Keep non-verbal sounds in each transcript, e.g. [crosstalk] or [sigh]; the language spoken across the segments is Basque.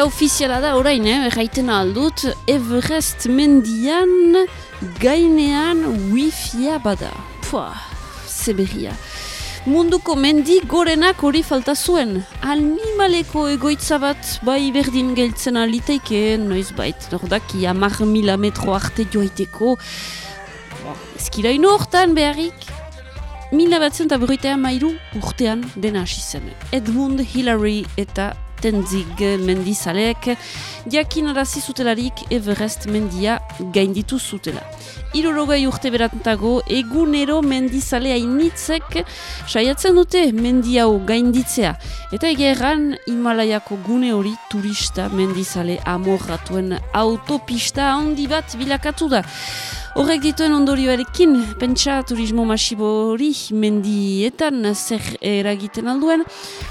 Eta ofiziala da orain, eh, erraiten aldut, Everest mendian gainean wifia bada. Pua, zeberria. Munduko mendi gorenak hori falta zuen. Animaleko egoitza bat bai berdin geltzen aliteike, noiz bait, nordaki amar mila metro arte joaiteko. Ezkira ino hortan beharrik, mila batzen eta berroitea mairu urtean dena hasi zen. Edmund Hillary eta Tenzig mendizaleek jakin arazi zutelarik Everest mendia gainditu zutela. Irorogai urte berantago, egunero mendizale hainitzek saiatzen dute mendi hau gainditzea. Eta egeran Himalaiako gune hori turista mendizale amorratuen autopista handi bat bilakatu da. Horrek dituen ondorioarekin, pentsa turismo masibo hori mendietan zer eragiten alduen,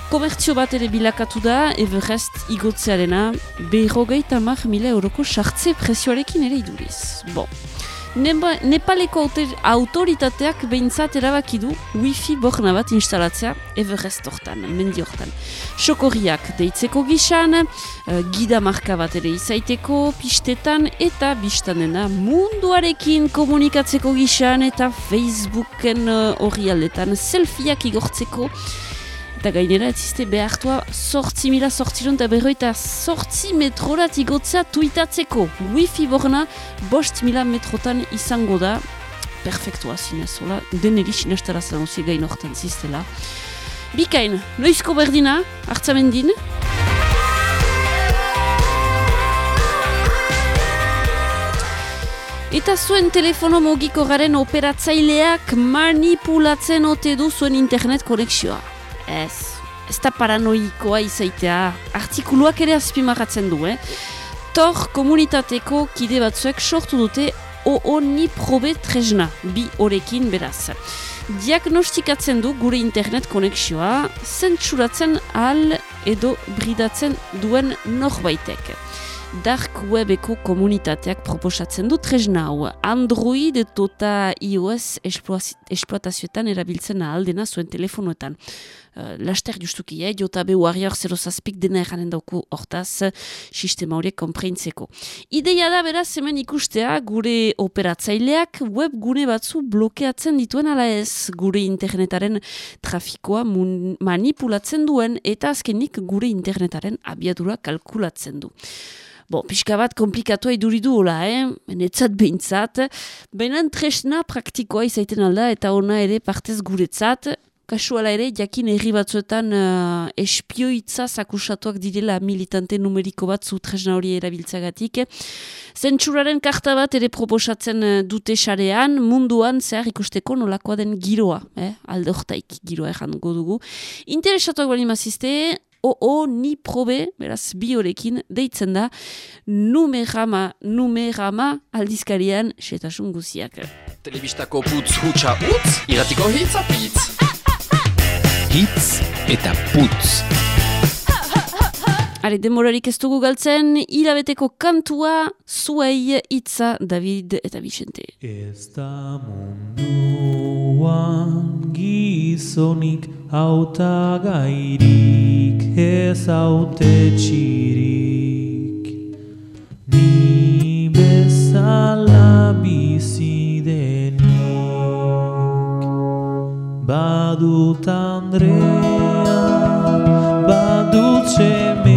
komertzio bat ere bilakatu da, Everest igotzearena, beho gehieta mar mila euroko sartze presioarekin ere iduriz. Bon. Nepaleko autoritateak behintzat erabaki du wifi borna bat instalatzea Everest hortan, mendi hortan. Sokorriak deitzeko gisan, uh, gida marka bat ere izaiteko, pistetan eta biztanena munduarekin komunikatzeko gisan eta Facebooken uh, hori aldetan selfieak igortzeko Eta gainera, ez izte behartua sortzi mila sortziron eta berroita sortzi metrorat igotzea tuitatzeko. Wifi borna bost mila metrotan izango da. Perfektua zinez, hola, deneri sinastara zen ozi gain hortan ziztela. Bikain, noizko berdina, hartzamendin. Eta zuen telefono mogiko garen operatzaileak manipulatzen ote du zuen internet konexioa. Ez, ez da paranoikoa izaitea. Artikuluak ere azpimarratzen du, eh? Tor komunitateko kide batzuek sortu dute OO ni probe tresna, bi horekin beraz. Diagnostikatzen du gure internet konexioa, zentsuratzen al edo bridatzen duen norbaitek dark webeko komunitateak proposatzen du tresna hau. Android eta iOS esploatazioetan erabiltzen aldena zuen telefonoetan. Uh, laster justuki, eh? jota Warrior 0 zazpik dena eranen dauku hortaz sistema horiek kompreintzeko. Ideia da beraz hemen ikustea gure operatzaileak web gune batzu blokeatzen dituen ala ez gure internetaren trafikoa manipulatzen duen eta azkenik gure internetaren abiadura kalkulatzen du. Bo, pixka bat komplikatua iduridu hola, eh? Netzat behintzat. Baina tresna praktikoa izaiten alda eta ona ere partez guretzat. Kasuala ere, jakin herri batzuetan uh, espioitza zakusatuak direla militante numeriko bat zu tresna hori erabiltzagatik. Zentsuraren karta bat ere proposatzen uh, dute xarean, munduan zehar ikusteko nolakoa den giroa, eh? alde hortaik giroa errango dugu. Interesatuak bali mazizte, o ni probe, beraz bi horekin, deitzen da, numerama, numerama aldizkarian setasun guziak. Telebistako putz hutsa utz, iratiko hitz apitz. Hitz eta putz. Hale, demorarik ez dugu galtzen, hilabeteko kantua, zuei hitza David eta Vicente. Ez da munduan gizonik auta gairik ez haute txirik. Ni bezala bizidenik, badut Andrea, badut semea,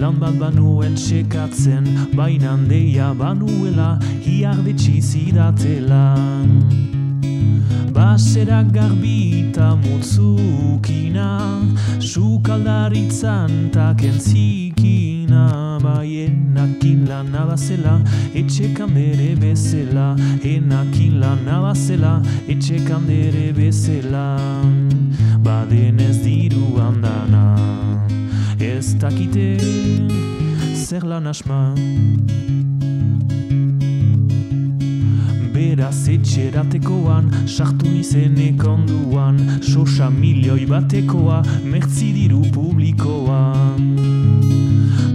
Lan bat banuen sekatzen Bainan deia banuela Hiardetxi zidatela. Baserak garbita mutzukina Sukaldaritzan taken zikina Baienakin lan abazela Etxekan bere bezela Enakin lan abazela Etxekan bere bezela. Baden ez diru handana Ez dakite zer lan asma. Beraz etxeratekoan, sartu nizenek onduan Sosa milioi batekoa, mertzi diru publikoan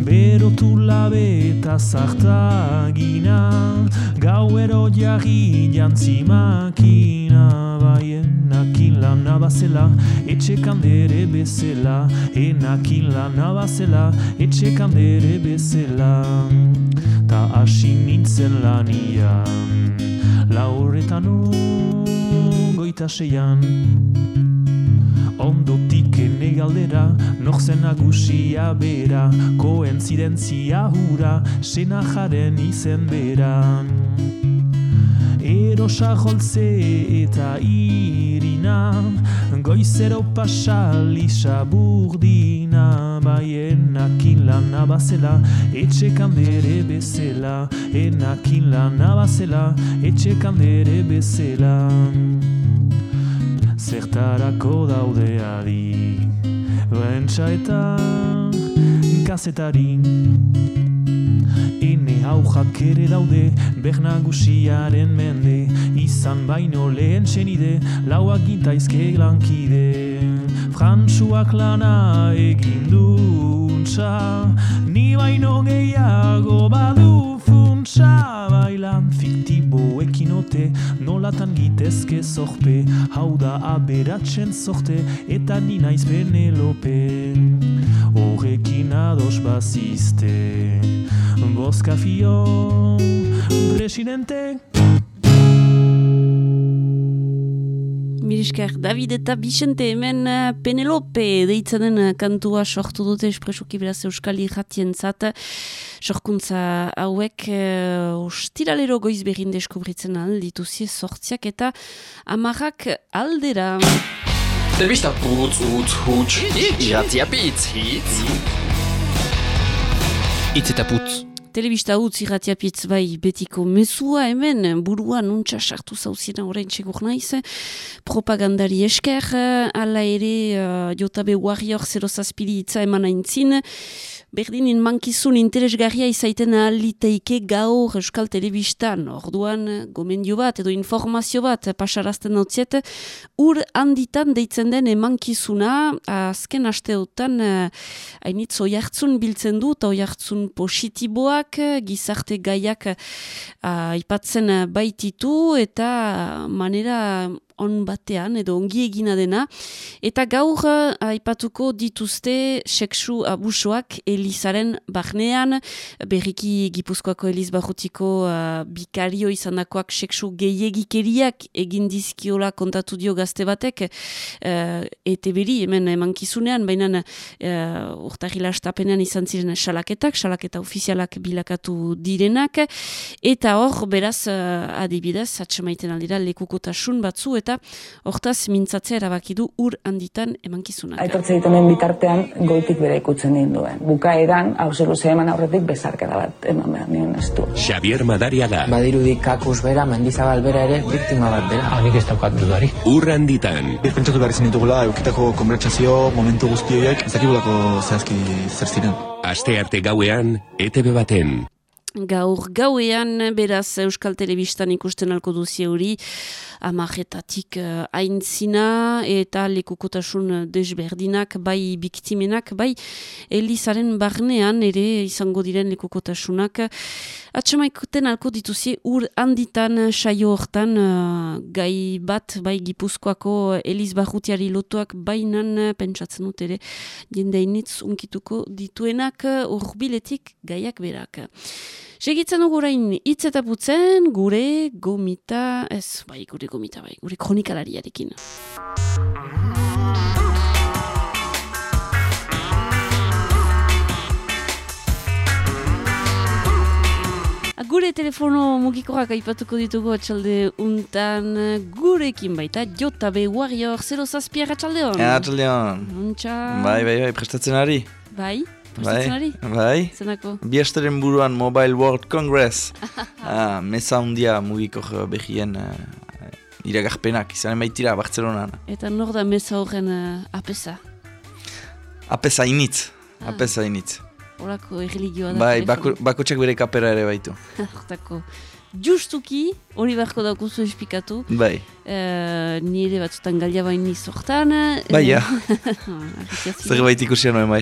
Berotu labe eta zartagina Gauero jarri jantzi makina Baien akin lan abazela, etxe kandere bezela Enakin lan abazela, etxe kandere bezela. Ta hasi nintzen lanian Lauretan goita seian Ondotik ene galdera, nor zen nagusia bera Koentzidentzia hura, sena jaren izen beran Erosa joltze eta irina Goizero pasa lisa burdina Bai enakin lan abazela Etxe kandere bezela Enakin lan abazela Etxe kandere bezela Zertarako daude adi. Bentsa eta kazetari Ene haujak ere daude Bernagusiaren mende. Izan baino lehen txenide Lauak gintaizke lankide. Frantsuak lana egin duntza Ni baino gehiago badu Bailan fiktiboekin ote Nolatan gitezke zorpe. Hau da aberatzen zorte Eta ni naiz Penelope Horrekin ados bazizte Boska fio Presidente Mirisker, David eta Vicente hemen eh, Penelope deitzen den eh, kantua sortu dute espresuki beraz Euskal Irratien zat. Sorkuntza hauek uh, ostiralero goiz berin deskubritzen aldituzie sortziak eta amarrak aldera. Telebista putz, utz, huts, iratzia pitz, hitz. Itz eta putz. Telebista utz irratiapitz bai betiko mezua hemen buruan untsa sartu zauzien orain txegur naiz. Propagandari esker, ala ere uh, Jotabe Warrior 0 zazpiri itza eman aintzin. Berdinin mankizun interesgarria izaiten aliteike gaur Euskal Telebistan. Orduan gomendio bat edo informazio bat pasarazten notziet. Ur handitan deitzen den emankizuna azken asteotan hainitz uh, oiartzun biltzen du eta oiartzun positiboak gizarte gaiak aipatzen baititu eta manera on batean edo ongi egina dena. Eta gaur aipatuko dituzte sexu abusoak Elizaren barnean. Berriki Gipuzkoako Eliz Barrutiko uh, bikario izandakoak sexu gehiegikeriak egin dizkiola kontatu dio gazte batek. Uh, ete beri hemen emankizunean baina uh, urtahila estapenean izan ziren salaketak, salaketa ofizialak bilakatu direnak. Eta hor beraz uh, adibidez atxemaiten aldira lekukotasun batzu eta hortaz mintzatzea erabaki du ur handitan emankizunak. Aitortze egiten bitartean goitik bere ikutzen ninduen. Bukaeran, hau zeluzea eman aurretik bezarkada bat eman behar nion ez du. Xavier Madariaga. Badirudik kakus bera, mendizabal bera ere, biktima bat dela. Hanik ez daukat dudari. Ur handitan. Pentsatu behar izan ditugula, eukitako konbertsazio momentu guztioiek, ezakibulako zehazki zer ziren. Aste arte gauean, ETV baten. Gaur gauean, beraz Euskal Telebistan ikusten alko duzi hori, amaretatik uh, aintzina eta lekukotasun desberdinak, bai biktimenak, bai Elizaren barnean ere izango diren lekukotasunak. Atxamaikuten alko dituzi ur handitan saio hortan uh, gai bat, bai gipuzkoako Eliz barrutiari lotuak bainan pentsatzen dut ere jendeainitz unkituko dituenak urbiletik gaiak berak. Segitzen dugu orain hitz eta putzen gure gomita, ez, bai, gure gomita, bai, gure kronikalariarekin. Gure telefono mugikoak aipatuko ditugu atxalde untan gurekin baita Jota B. Warrior 0 zazpiak atxaldeon. Atxaldeon. Untxa. Bai, bai, bai, prestatzen ari. Bai, Bai, ari? bai. Zenako? Biesteren buruan Mobile World Congress. [laughs] ah, meza hundia mugiko behien uh, iragarpenak, izanen baitira Bartzelonan. Eta nor da meza horren uh, apesa? Apesa initz. apesa initz. Horako erreligioa da Bai, bako, bakotxak bere kapera ere baitu. [laughs] Hortako. Justuki, hori beharko daukuzu espikatu. Bai, Uh, nire batzutan galia baini sortan. bai, ja. [laughs] Argitazio. Zerbait ikusia noen bai.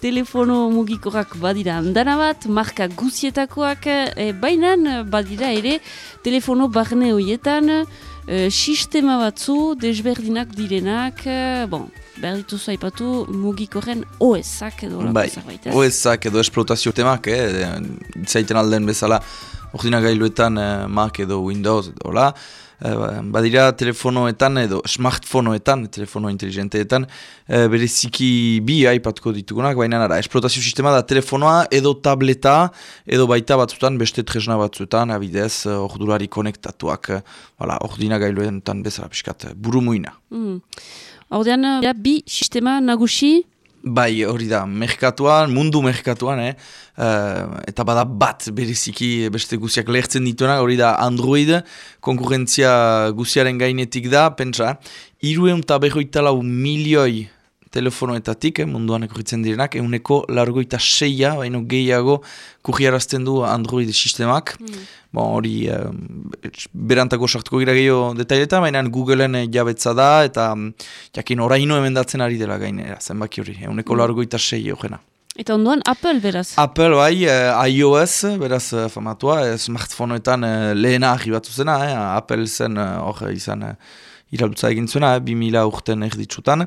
Telefono mugikorak badira andana bat, marka guzietakoak, e, baina badira ere telefono barne horietan e, sistema batzu desberdinak direnak, e, bon, behar dituzu aipatu mugikoren OS-ak edo Bai, zerbait? OS-ak edo esplotazio temak, eh, zaiten alden bezala, ordinagailuetan eh, Mac edo Windows, edo la, eh, badira telefonoetan edo smartfonoetan, telefono inteligenteetan, eh, bereziki bi aipatuko ditugunak, baina ara, esplotazio sistema da telefonoa edo tableta, edo baita batzutan beste tresna batzuetan, abidez, eh, ordulari konektatuak, eh, voilà, ordinagailuetan bezala piskat, eh, buru muina. Mm. Ordean, bi sistema nagusi, Bai, hori da, merkatuan, mundu merkatuan, eh? eh, eta bada bat bereziki beste guziak lehertzen dituena, hori da Android, konkurrentzia guziaren gainetik da, pentsa, irueun eta milioi telefonoetatik, eh, munduan ekorritzen direnak, euneko largoita seia, baino gehiago kurriarazten du Android sistemak. Bon, hori eh, berantako sartuko gira gehiago detailetan, baina Googleen eh, jabetza da, eta mm, jakin oraino emendatzen ari dela gainera, zenbaki hori, euneko largoita sei horrena. eta ondoan Apple beraz. Apple bai, eh, iOS, beraz eh, famatua, eh, smartphoneetan eh, lehena ahi batu zena, eh, Apple zen eh, hor izan eh, iraldutza egin zuena, eh, 2000 urten erditsutan.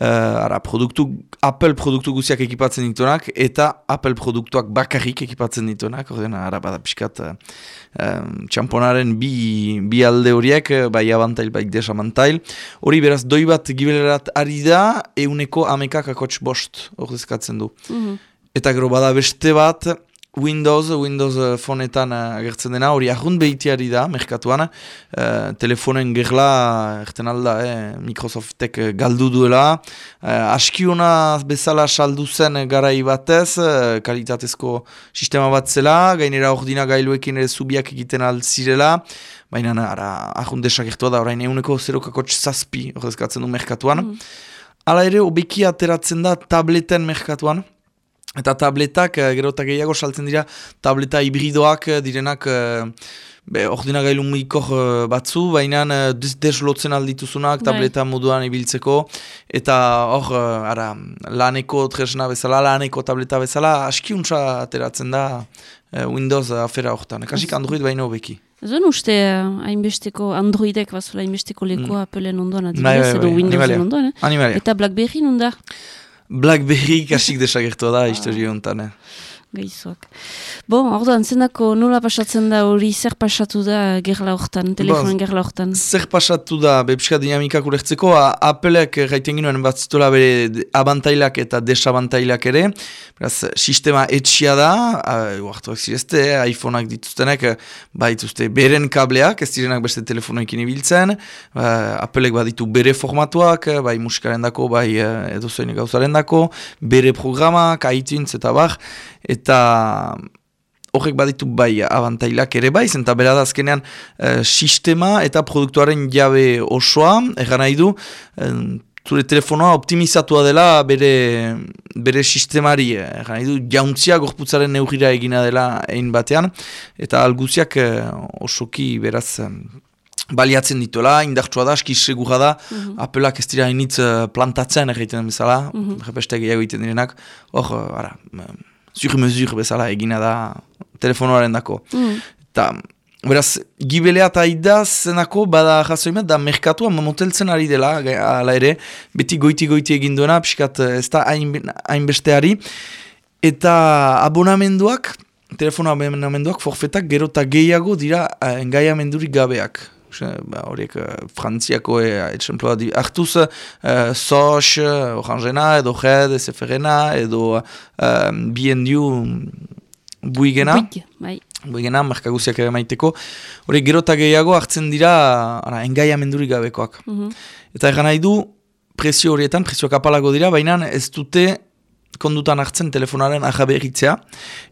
Eh, ara, produktu, Apple produktu guziak ekipatzen dituenak, eta Apple produktuak bakarrik ekipatzen dituenak, ordean, ara, bada pixkat, eh, txamponaren bi, bi alde horiek, eh, bai abantail, bai desabantail. Hori beraz, doi bat gibelerat ari da, euneko amekak akotx bost ordezkatzen du. Mhm. Eta gero bada beste bat, Windows, Windows fonetan eh, agertzen dena, hori ahund behitiari da, merkatuan, eh, telefonen gerla, erten alda, eh, Microsoftek galdu duela, eh, askiona bezala saldu zen garai batez, eh, kalitatezko sistema bat zela, gainera ordina gailuekin ere zubiak egiten altzirela, baina ara, ahund desagertua da, orain euneko zerokakotx zazpi, horrezkatzen du merkatuan. Hala ere, obeki ateratzen da tableten merkatuan, Eta tabletak, eh, gero eta gehiago saltzen dira, tableta hibridoak eh, direnak eh, be, ordinagailu mugikor eh, batzu, baina des deslotzen aldituzunak Bai. tableta moduan ibiltzeko, eta hor, ara, laneko tresna bezala, laneko tableta bezala, askiuntza ateratzen da Windows afera hortan, kasik Android baino beki. Zuen uste hainbesteko Androidek bazola hainbesteko lekua Appleen ondoan Bai, adibidez, edo bai, Windowsen animalia. ondoan, eh? Animalia. Eta Blackberry nunda, Blackberry kasik desagertua da, historio honetan. Eh. gehizuak. Bon, orduan, zendako nola pasatzen da hori, zer pasatu da gerla hortan, telefonen gerla hortan? Zer pasatu da, bepska dinamikak ulertzeko, a- Appleek gaiten ginoen bat bere abantailak eta desabantailak ere, beraz, sistema etxia da, uartuak zirezte, eh, iPhoneak dituztenek, eh, baituzte beren kableak, ez direnak beste telefonoekin ibiltzen, uh, Appleek baditu bere formatuak, eh, bai musikaren dako, bai edozein gauzaren dako, bere programak, iTunes eta bar, eta horrek baditu bai abantailak ere bai, zenta bera da azkenean eh, sistema eta produktuaren jabe osoa, egan nahi du, eh, zure telefonoa optimizatua dela bere, bere sistemari, egan nahi du, jauntzia gorputzaren neurira egina dela egin batean, eta alguziak eh, osoki beraz... baliatzen dituela, indartsua da, aski segura da, apelak ez dira hainitz eh, plantatzen egiten bezala, mm -hmm. gehiago egiten direnak, hor, ara, sur mesur bezala egina da telefonoaren dako. Mm. Eta, beraz, gibelea eta aida zenako, bada jasoimet, da merkatua moteltzen ari dela, hala ere, beti goiti-goiti egin duena, pixkat ez da hain- hainbesteari, eta abonamenduak, telefono abonamenduak, forfetak gero eta gehiago dira eh, engaiamendurik gabeak. Ba, horiek eh, frantziako e, etxemploa di, hartuz uh, SOS, uh, Orangena, edo Red, SFRena, edo uh, BNU buigena. Buig, bai. Buigena, markaguziak ere maiteko. Horiek gero eta gehiago hartzen dira ara, engaiamendurik gabekoak. Mhm. Eta egan nahi du, prezio horietan, prezio kapalago dira, baina ez dute kondutan hartzen telefonaren ahaberritzea.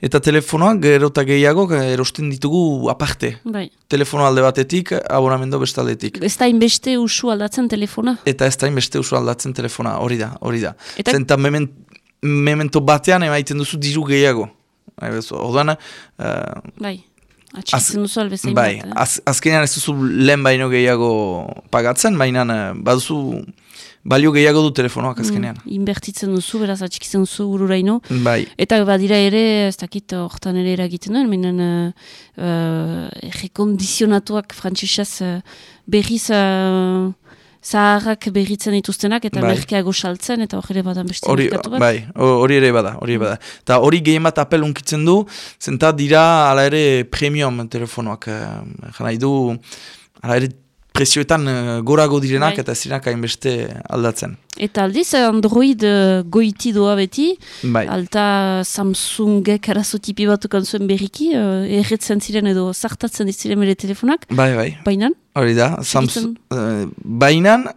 Eta telefonoa gero eta gehiago eh, erosten ditugu aparte. Bai. Telefono alde batetik, abonamendo bestaldetik. Ez da inbeste usu aldatzen telefona? Eta ez da inbeste usu aldatzen telefona, hori da, hori da. Eta- Zenta memen, memento batean emaiten duzu diru gehiago. Bai, Orduan, uh, Bai, atxikitzen duzu albezain bai, bat. eh? az, azkenean ez duzu lehen baino gehiago pagatzen, baina eh, baduzu balio gehiago du telefonoak azkenean. Mm, inbertitzen duzu, beraz atxikitzen duzu ururaino. Bai, Eta badira ere, ez dakit hortan ere eragiten duen, minen uh, uh, rekondizionatuak frantzisez uh, berriz uh, zaharrak berritzen dituztenak eta Bai. merkeago saltzen eta hori ere badan beste hori merkatu bat. bai, ho- hori ere bada, hori bada. Eta hori gehien bat apel unkitzen du, zenta dira ala ere premium telefonoak. eh, Jana idu, ala ere prezioetan eh, gorago direnak Bai. eta ez direnak hainbeste aldatzen. Eta aldiz, Android uh, goiti doa beti, Bai, alta Samsungek arazo tipi batukan zuen berriki, uh, erretzen ziren edo zartatzen diziren bere telefonak, bai, bai. bainan, Hori da, Samsung, uh, bainan,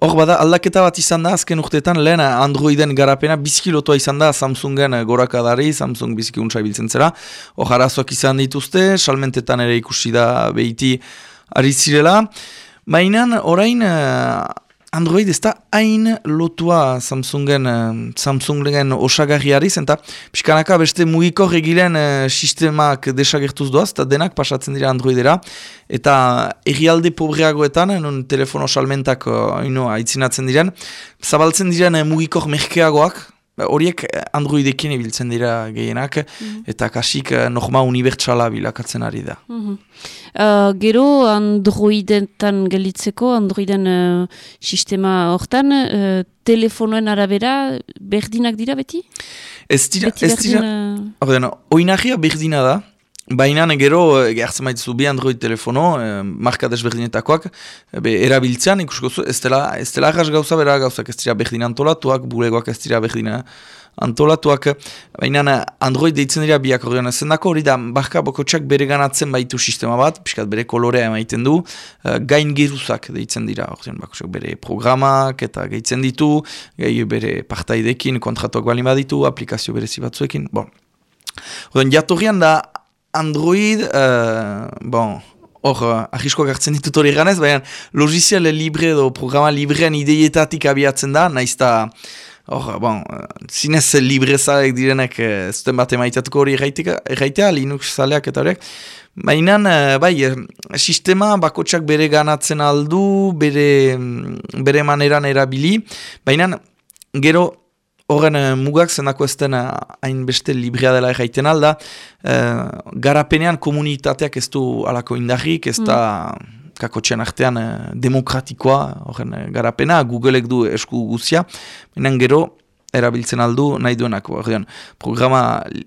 hor bada aldaketa bat izan da azken urteetan lehen Androiden garapena bizkilotua izan da Samsungen eh, gorakadari, Samsung biziki untsa ibiltzen zera. Hor arazoak izan dituzte, salmentetan ere ikusi da behiti ari zirela. Bainan, orain eh, Android ez da hain lotua Samsungen, eh, Samsungen osagarriari, zenta pixkanaka beste mugiko regilen eh, sistemak desagertuz doaz, eta denak pasatzen dira Androidera, eta errialde pobreagoetan, non telefono salmentak uh, ino, aitzinatzen diren, zabaltzen diren mugikor merkeagoak, horiek eh, Androidekin ibiltzen dira gehienak, eta kasik eh, norma unibertsala bilakatzen ari da. Mhm. Uh, gero Androidetan gelitzeko, Androiden uh, sistema hortan, uh, telefonoen arabera berdinak dira beti? Ez dira, beti ez dira, berdin, Orden, oinagia berdina da, baina gero eh, gertzen maituzu bi Android telefono, eh, marka desberdinetakoak, eh, be, erabiltzean ikusko zu, ez dela, ez dela gauza bera gauzak ez dira berdin antolatuak, bulegoak ez dira berdina antolatuak, baina Android deitzen dira biak ordean zendako hori da, barka bokotxak bere ganatzen baitu sistema bat, piskat bere kolorea emaiten du, eh, gain geruzak deitzen dira, ordean bakotxak bere programak eta gehitzen ditu, gehi bere partaidekin, kontratuak balin baditu, aplikazio berezi batzuekin, bon. Oden, jatorrian da Android, uh, bon, hor, uh, ahiskoak hartzen ditut hori ganez, baina logizial libre edo programa librean ideietatik abiatzen da, naiz eta, hor, bon, uh, zinez librezalek direnek uh, zuten bat emaitatuko hori erraitea, Linux zaleak eta horiek, Baina, bai, eh, sistema bakotsak bere ganatzen aldu, bere, mm, bere maneran erabili, baina gero horren eh, mugak zenako ez den eh, hainbeste librea dela erraiten alda, uh, garapenean komunitateak ez du alako indarrik, ez da kakotxean artean eh, demokratikoa horren garapena, Googleek du esku guzia, baina gero erabiltzen aldu nahi duenako. Ordean, programa li-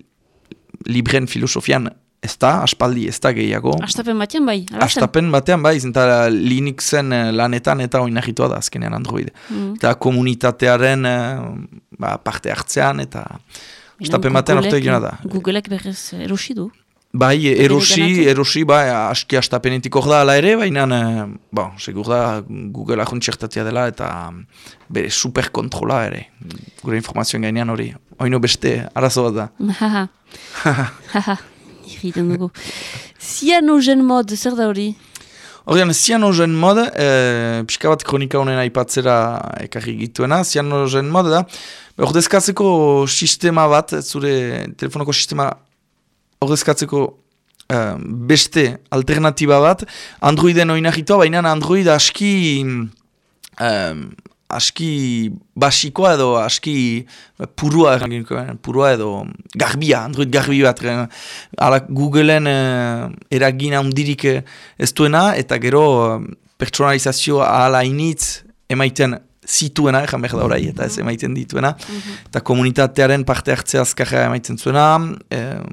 libren filosofian ez da, aspaldi ez da gehiago. Astapen batean bai, ala zen? Astapen batean bai, zenta Linuxen eh, lanetan eta oinahitua da azkenean Android. Mm. Eta komunitatearen eh, ba, parte hartzean eta astapen batean orte egina da. Googleek berrez erosi du. Bai, erosi, erosi, bai, aski astapenetik hor da ala ere, baina, eh, bon, segur da Google ajuntxertatia dela eta bere superkontrola ere. Gure informazioen gainean hori. Oino beste, arazo bat da. [laughs] Haha. Haha. Irriten dugu. Zianogen mod, zer da hori? Horrean, zianogen mod, e, pixka bat kronika honen aipatzera ekarri gituena, zianogen mod da, ordezkatzeko sistema bat, zure telefonoko sistema ordezkatzeko eh, beste alternatiba bat, Androiden oinahitua, baina Android aski, um, aski basikoa edo aski purua, erranginko, eh, purua edo garbia, Android garbi bat, eh, ala Googleen eh, eragin handirik eh, ez duena, eta gero pertsonalizazioa ala initz emaiten zituena, egan behar da orai, eta ez emaiten dituena, eta komunitatearen parte hartzea azkarra emaiten zuena,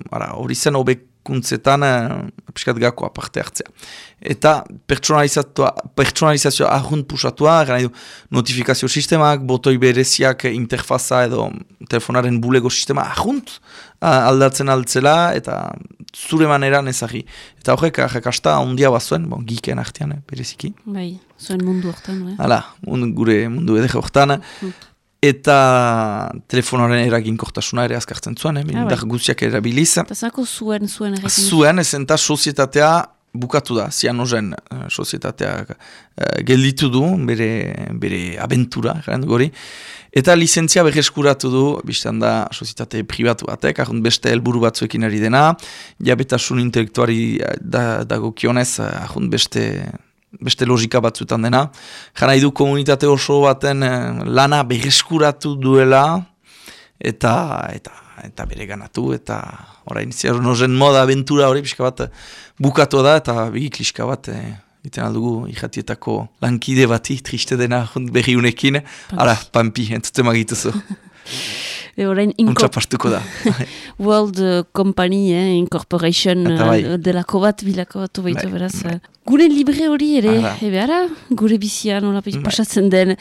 ara, hori zen hobekuntzetan eh, piskat gakoa parte hartzea. Eta pertsonalizazioa, ahunt pusatua, gara du, notifikazio sistemak, botoi bereziak interfaza edo telefonaren bulego sistema ahunt ah, aldatzen altzela, eta zure maneran ezagri. Eta horrek, jakasta ondia bazuen, bon, geeken artean, eh, bereziki. Bai, zuen mundu hortan, eh? Hala, gure mundu edek hortan. Eta telefonoaren eraginkortasuna ere azkartzen zuen, eh? Ah, bai. indar guztiak erabiliz. Eta zako zuen, zuen erretzen. Zuen, ez enta sozietatea bukatu da, zianozen uh, sozietateak uh, gelditu du, bere, bere abentura, garen gori, eta lizentzia berreskuratu du, biztan da, sozietate pribatu batek, ahont beste helburu batzuekin ari dena, jabetasun intelektuari da, dago kionez, ahont beste beste logika batzuetan dena. Jana idu komunitate oso baten lana berreskuratu duela, eta eta eta bere ganatu, eta orain ziar nozen moda aventura hori pixka bat bukatu da, eta bigi kliska bat eh, iten aldugu ikatietako lankide bati, triste dena berri unekin, ara, pampi, entzute magituzu. [laughs] E orain pastuko da. [laughs] World Company, eh, Incorporation bai. uh, delako bat bilako batu baitu Bai, beraz. bai. eh. Gure libre hori ere, Ara. ebe ara, gure bizia nola Bai. pasatzen den.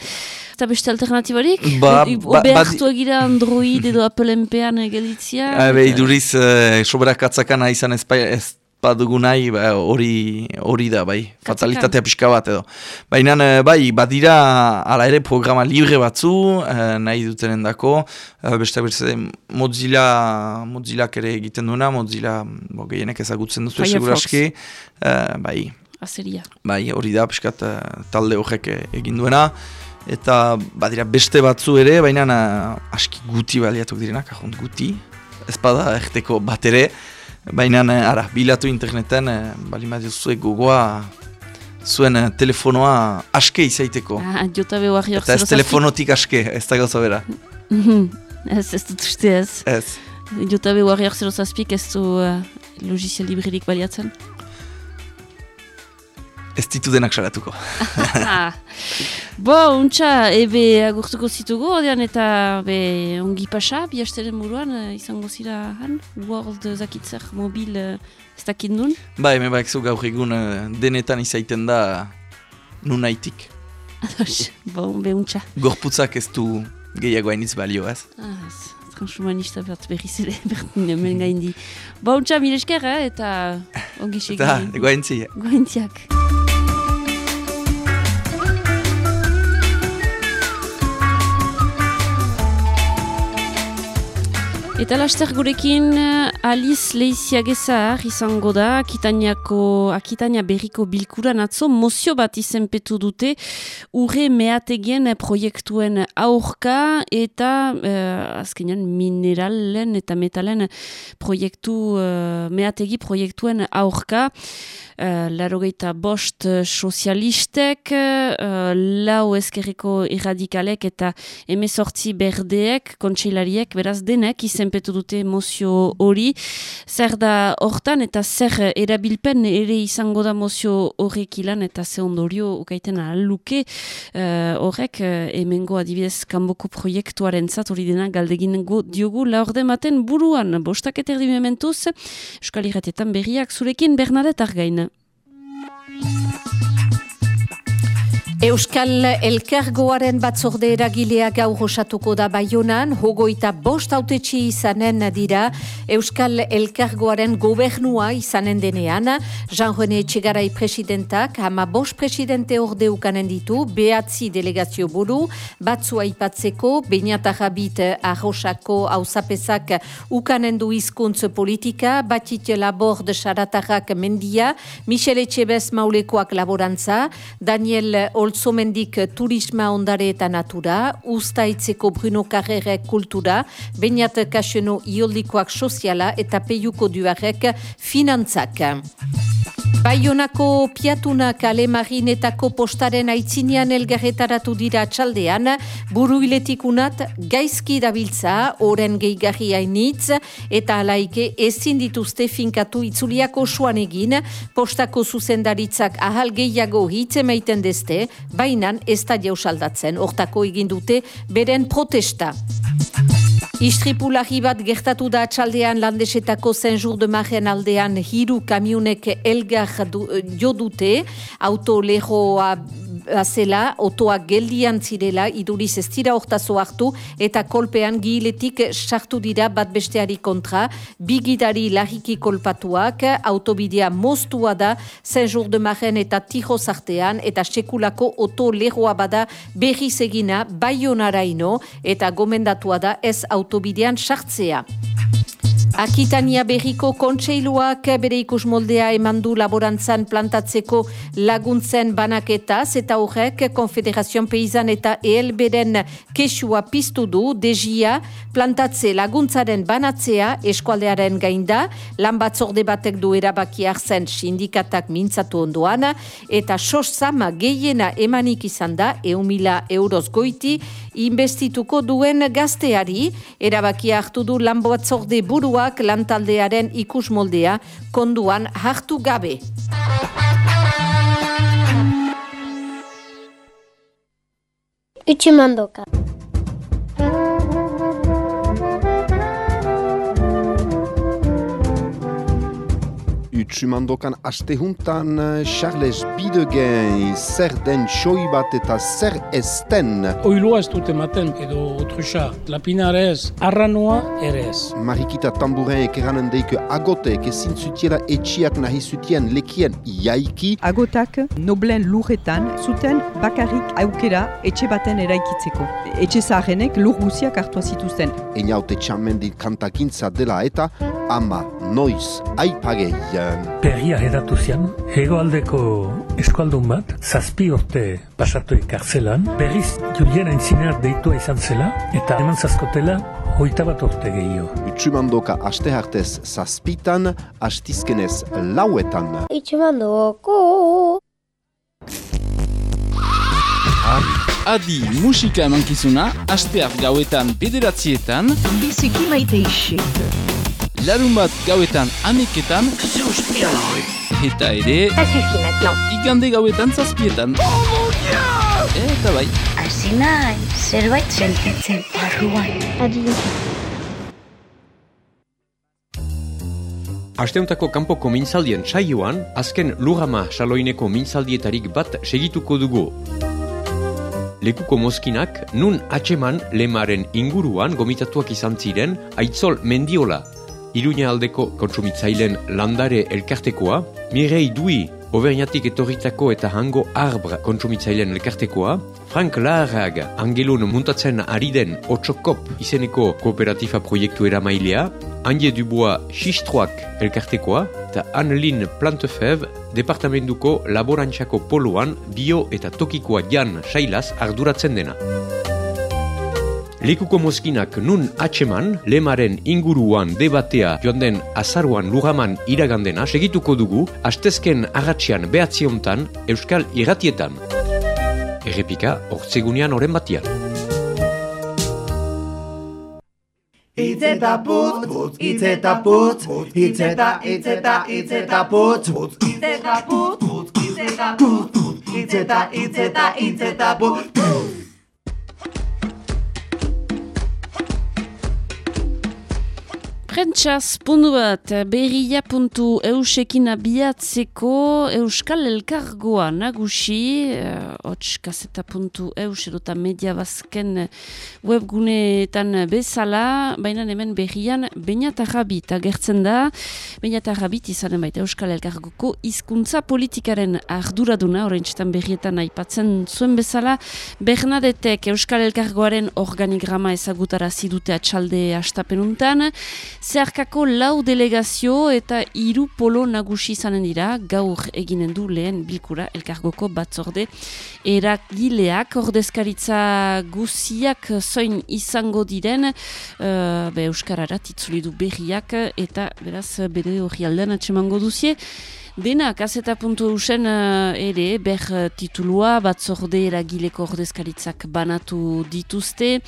Eta beste alternatibarik? Ba- ba- Obe badi- hartu egira Android edo Apple NPan gelitzia? Habe, iduriz, uh, soberak atzakana izan ez, ez badugu nahi, ba, hori hori da, bai, fatalitatea pixka bat edo. Baina, eh, bai, badira, ala ere, programa libre batzu, eh, nahi dutenen dako, eh, beste beste, Mozilla, Mozillak ere egiten duena, Mozilla, bo, gehienek ezagutzen duzu, Firefox. seguraski, eh, bai, Azeria. bai, hori da, pixkat eh, talde horrek eh, egin duena, eta badira beste batzu ere, baina aski guti baliatuk direnak, ahont guti, ez bada erteko bat ere, baina eh, ara, bilatu interneten, eh, bali gogoa, zuen eh, telefonoa aske izaiteko. Ah, Jotabe Warrior Eta ez telefonotik aske, ez da gauza bera. Ez, ez dut uste ez. Ez. Jotabe Warrior 07 ez du uh, logizia librerik baliatzen. Ez ditu denak saratuko. Ah. [laughs] Bo, untxa, ebe agurtuko zitugu, ordean eta be, ongi pasa, bi hasteren buruan, eh, izango zira han, World Zakitzer mobil eh, ez dakit nun. Ba, hemen bak zu gaur egun eh, denetan izaiten da nunaitik. Ados, bo, be, untxa. Gorputzak ez du gehiago hainitz balio, ez? Ah, ez, transhumanista bat berriz ere, [laughs] berdin hemen gaindi. Untxa, mil esker, eh, eta ongi segi. Eta, goaintzi. Goaintziak. Eta laster gurekin eh, Alice Leiziagezar izango da, Akitaniako, Akitania berriko bilkuran atzo, mozio bat izenpetu dute, urre meategien proiektuen aurka eta eh, azkenean mineralen eta metalen proiektu, eh, meategi proiektuen aurka, uh, larogeita bost eh, sozialistek, uh, lau ezkerreko irradikalek eta emezortzi berdeek, kontseilariek, beraz denek izenpetu dute mozio hori. Zer da hortan eta zer erabilpen ere izango da mozio horrek ilan eta ze ondorio ukaiten luke uh, horrek uh, hemengo adibidez kanboko proiektuaren zat hori dena galdegin diogu laurde maten buruan bostak eta erdimementuz Euskal Irratietan berriak zurekin Bernadette Argain. Música Euskal Elkargoaren batzorde eragilea gaur osatuko da Baionan, hogoita bost autetxi izanen dira. Euskal Elkargoaren gobernua izanen denean, Jean-René Etxegarai presidentak, hama bost presidente orde ukanen ditu, behatzi delegazio buru, batzua ipatzeko, Beñata Jabit Arrosako hauzapezak ukanen du hizkuntz politika, Batit Labord Saratarrak Mendia, Michel Etxebez Maulekoak Laborantza, Daniel Olzomendik Turisma Ondare eta Natura, Uztaitzeko Bruno Carrere Kultura, Beñat Kaxeno Ioldikoak Soziala eta Peiuko Duarek Finantzak. Baionako piatunak alemarinetako postaren aitzinean elgarretaratu dira txaldean, buruiletikunat gaizki dabiltza, oren gehigarri hainitz, eta alaike ezin dituzte finkatu itzuliako suan egin, postako zuzendaritzak ahal gehiago hitz emaiten dezte, bainan ez da jausaldatzen, hortako egin dute beren protesta. Istripulari bat gertatu da atxaldean landesetako zenjur de maren aldean hiru kamionek elgar du, jo dute, auto lehoa azela, otoa geldian zirela, iduriz ez dira hortazo hartu, eta kolpean giletik sartu dira bat besteari kontra, bigidari lariki kolpatuak, autobidea moztua da, zenjur de maren eta tijoz artean, eta sekulako oto lehoa bada berriz egina baionaraino, eta gomendatua da ez autobidean sartzea. Akitania berriko kontseiluak bere ikus moldea eman du laborantzan plantatzeko laguntzen banaketaz eta horrek Konfederazion Peizan eta ELBeren kesua piztu du dejia plantatze laguntzaren banatzea eskualdearen gainda. Lan batzorde batek du erabaki hartzen sindikatak mintzatu ondoan eta sos sama gehiena emanik izan da eumila euroz goiti investituko duen gazteari erabakia hartu du lan batzorde burua lantaldearen ikus moldea konduan hartu gabe. Utsumandoka. Utsumandokan aste juntan eh, Charles Bidegen zer den xoi bat eta zer esten. Oiloa ez dute maten edo otruxa lapinarez arranoa ere ez. Marikita tamburen ekeranen deike agotek ezin zutiela etxiak nahi zutien lekien iaiki. Agotak noblen lurretan zuten bakarrik aukera etxe baten eraikitzeko. Etxe zaharenek lur guziak hartua zituzten. Einaute txamendin kantakintza dela eta ama noiz aipagei. Perria edatu zian, hegoaldeko eskualdun bat, zazpi urte pasatu kartzelan, berriz Julien entzinear deitua izan zela, eta eman zazkotela, hoita bat urte gehiago. Utsumandoka aste hartez zazpitan, astizkenez lauetan. Utsumandoko! Adi musika emankizuna, asteak gauetan bederatzietan, biziki maite isek. Larun bat gauetan ameketan, eta ere, igande gauetan zazpietan. Eta bai. Hasi nahi, zerbait sentitzen barruan. Adi. Asteuntako kanpoko mintzaldien saioan, azken lurama saloineko mintzaldietarik bat segituko dugu. Lekuko mozkinak, nun atxeman lemaren inguruan gomitatuak izan ziren, aitzol mendiola, Iruña aldeko kontsumitzailen landare elkartekoa, Mirei Dui, Oberniatik etorritako eta hango arbra kontsumitzailen elkartekoa, Frank Laharrag, Angelun muntatzen ari den Otsokop izeneko kooperatifa proiektu eramailea, Anje Dubois Xistroak elkartekoa, eta Annelin Plantefev, departamentuko laborantxako poloan bio eta tokikoa jan sailaz arduratzen dena. Lekuko mozkinak nun atxeman, lemaren inguruan debatea joan den azaruan lugaman iragandena segituko dugu, astezken agatzean behatziontan Euskal Irratietan. Errepika, ortsegunean oren batian. Itzeta putz, putz, itzeta putz, itzeta, itzeta, itzeta putz, putz, itzeta putz, putz, itzeta putz, itzeta, itzeta, itzeta putz, Prentsaz puntu bat, berria puntu eusekin abiatzeko euskal elkargoa nagusi, uh, hots kaseta puntu eus edota media bazken webguneetan bezala, baina hemen berrian bainat arrabit agertzen da, bainat arrabit izanen baita euskal elkargoko hizkuntza politikaren arduraduna, horreintzitan berrietan aipatzen zuen bezala, Bernadetek euskal elkargoaren organigrama ezagutara zidute atxalde astapenuntan, Zeharkako lau delegazio eta hiru polo nagusi izanen dira, gaur eginen du lehen bilkura elkargoko batzorde eragileak, ordezkaritza guziak zoin izango diren, uh, be Euskarara titzulidu berriak eta beraz bere hori aldean atsemango duzie. Dena, kaseta uh, ere, ber uh, titulua, batzorde eragileko ordezkaritzak banatu dituzte.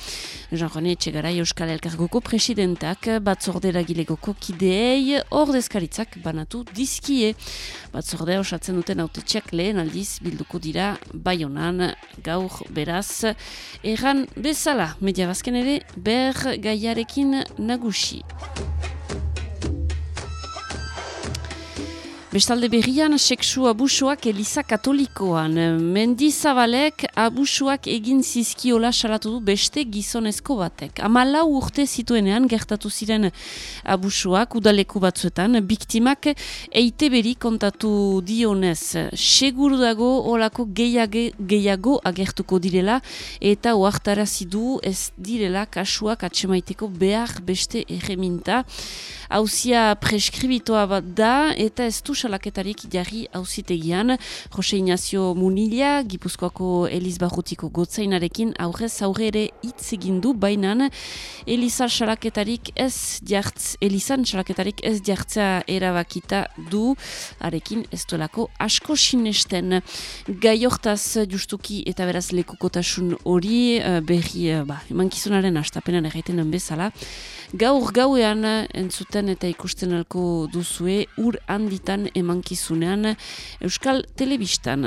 Jean-René Txegarai Euskal Elkargoko presidentak batzorde eragileko kideei ordezkaritzak banatu dizkie. Batzordea osatzen duten autetxeak lehen aldiz bilduko dira baionan gaur beraz. Erran bezala, media bazken ere, ber gaiarekin nagusi. Bestalde berrian, seksu abusuak Eliza Katolikoan. Mendizabalek abusuak egin zizkiola salatu du beste gizonezko batek. Amalau urte zituenean gertatu ziren abusuak udaleku batzuetan, biktimak eite beri kontatu dionez. Seguru dago olako gehiage, gehiago agertuko direla eta oartarazi du ez direla kasuak atsemaiteko behar beste erreminta. Hauzia preskribitoa bat da eta ez du salaketarik jarri hauzitegian. Jose Ignacio Munilla, Gipuzkoako Eliz Barrutiko gotzainarekin aurrez aurre ere hitz egin du bainan Eliza salaketarik ez jartz, Elizan salaketarik ez jartzea erabakita du, arekin ez duelako asko sinesten. Gai hortaz justuki eta beraz lekukotasun hori eh, berri, eh, ba, emankizunaren astapenan erraiten bezala. Gaur gauean entzuten eta ikusten alko duzue ur handitan emankizunean Euskal Telebistan.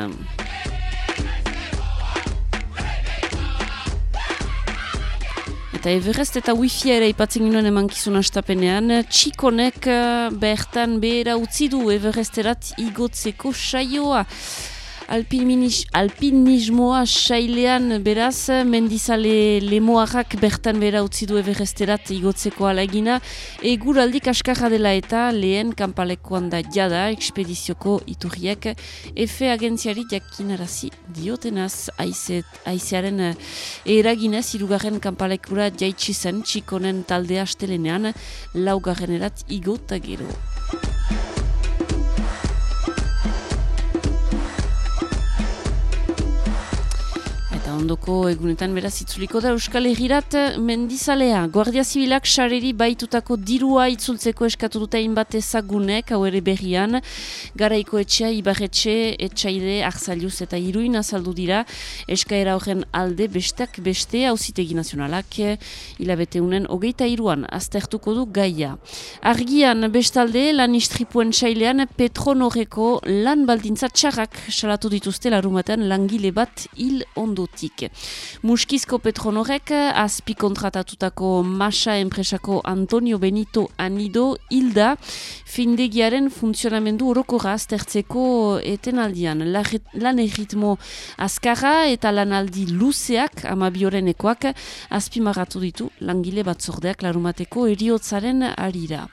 Eta Everest eta Wi-Fi ere ipatzen ginoen emankizun astapenean, txikonek eh, bertan behera utzi du Everesterat igotzeko saioa alpinismoa sailean beraz, mendizale lemoarrak bertan bera utzi du everesterat igotzeko alegina, egur aldik askarra dela eta lehen kanpalekoan da jada ekspedizioko iturriek, efe agentziari jakinarazi diotenaz aizearen eh, eraginez irugarren kanpalekura jaitsi zen txikonen talde astelenean laugarren erat igota gero. Ondoko egunetan beraz itzuliko da Euskal Herrirat mendizalea. Guardia Zibilak sareri baitutako dirua itzultzeko eskatu dute inbat ezagunek, hau ere berrian, garaiko etxea, ibarretxe, etxaide, arzaliuz eta iruin azaldu dira, eskaera horren alde bestak beste hauzitegi nazionalak, hilabete unen hogeita iruan, aztertuko du gaia. Argian bestalde, lan istripuen sailean, petronoreko lan baldintza txarrak salatu dituzte larumaten langile bat hil ondotik. Muskizko Petronorek azpi kontratatutako Masa enpresako Antonio Benito Anido hilda findegiaren funtzionamendu orokorra aztertzeko etenaldian. Lan erritmo azkarra eta lanaldi luzeak amabiorenekoak azpi maratu ditu langile batzordeak larumateko eriotzaren arira.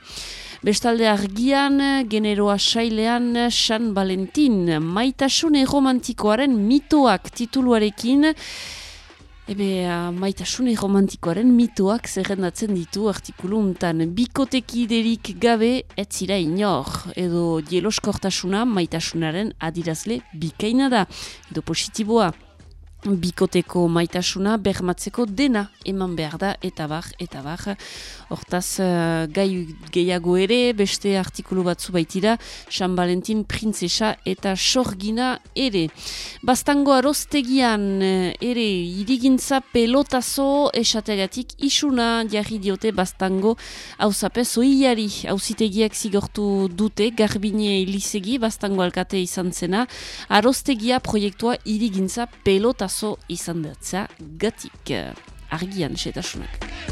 Bestalde argian, generoa sailean, San Valentin, maitasune romantikoaren mitoak tituluarekin, Ebe, uh, maitasune romantikoaren mitoak zerrendatzen ditu artikulu untan. Bikotekiderik gabe etzira inor, edo jeloskortasuna maitasunaren adirazle bikaina da, edo positiboa bikoteko maitasuna bermatzeko dena eman behar da eta bar, eta bar. Hortaz, uh, gai gehiago ere, beste artikulu batzu baitira, San Valentin printzesa eta sorgina ere. Bastango aroztegian eh, ere, irigintza pelotazo esategatik isuna jarri diote bastango hauzape zoiari hauzitegiak zigortu dute, garbine ilizegi, bastango alkate izan zena, aroztegia proiektua irigintza pelotazo arazo izan datza gatik argian setasunak.